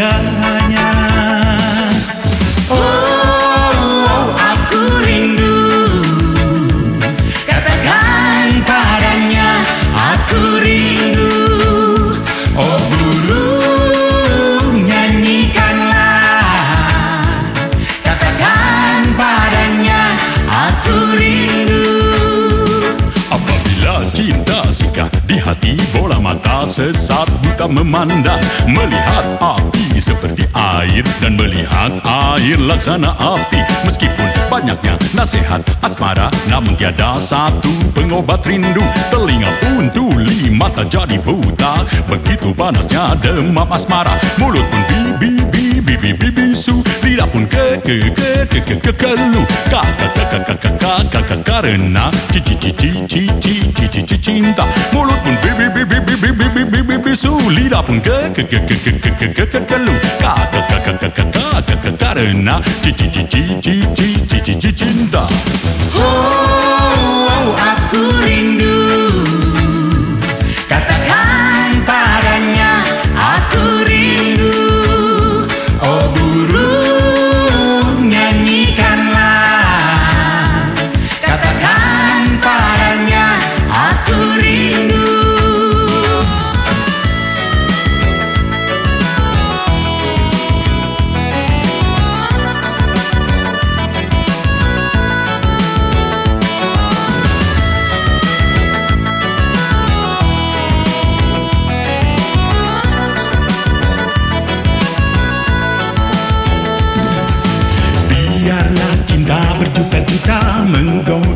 da cinta sika Di hati bola mata sesat buta memandang. Melihat api seperti air Dan melihat air laksana api. Meskipun banyaknya nasihat asmara Namun tiada satu pengobat rindu. Telinga pun tuli mata jadi buta. Begitu panasnya demam asmara Mulut pun bi bi bi su Vira pun ke ke ke ke ke ke că călu Ca ca ca ca ca ca ca ca ca ca râna chi chi chi chi chi chi chi chi chi cinta Mulut pun bi bi bi bi bi bi bi bi bi bi bi su Lira pun ke ke ke ke ke ke ke că călu Ca ca ca ca ca ca ca ca ca ca râna chi chi chi chi chi chi chi chi chi cinta Oh 能够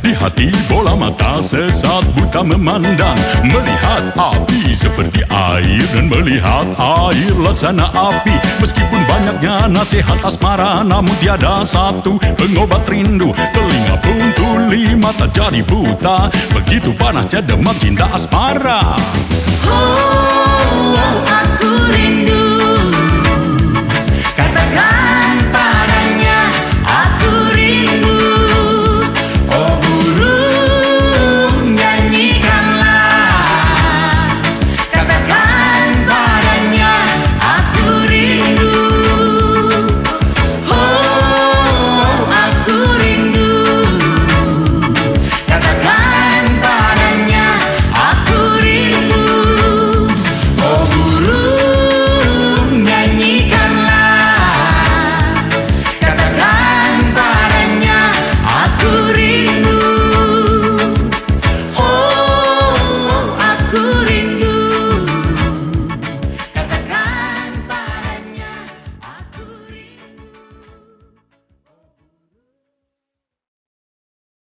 di hati bola mata sesat buta memandang. Melihat api seperti air dan melihat air laksana api. Meskipun banyaknya nasihat asmara namun tiada satu pengobat rindu. Telinga pun tuli mata jadi buta. Begitu panasnya demam cinta asmara. Oh,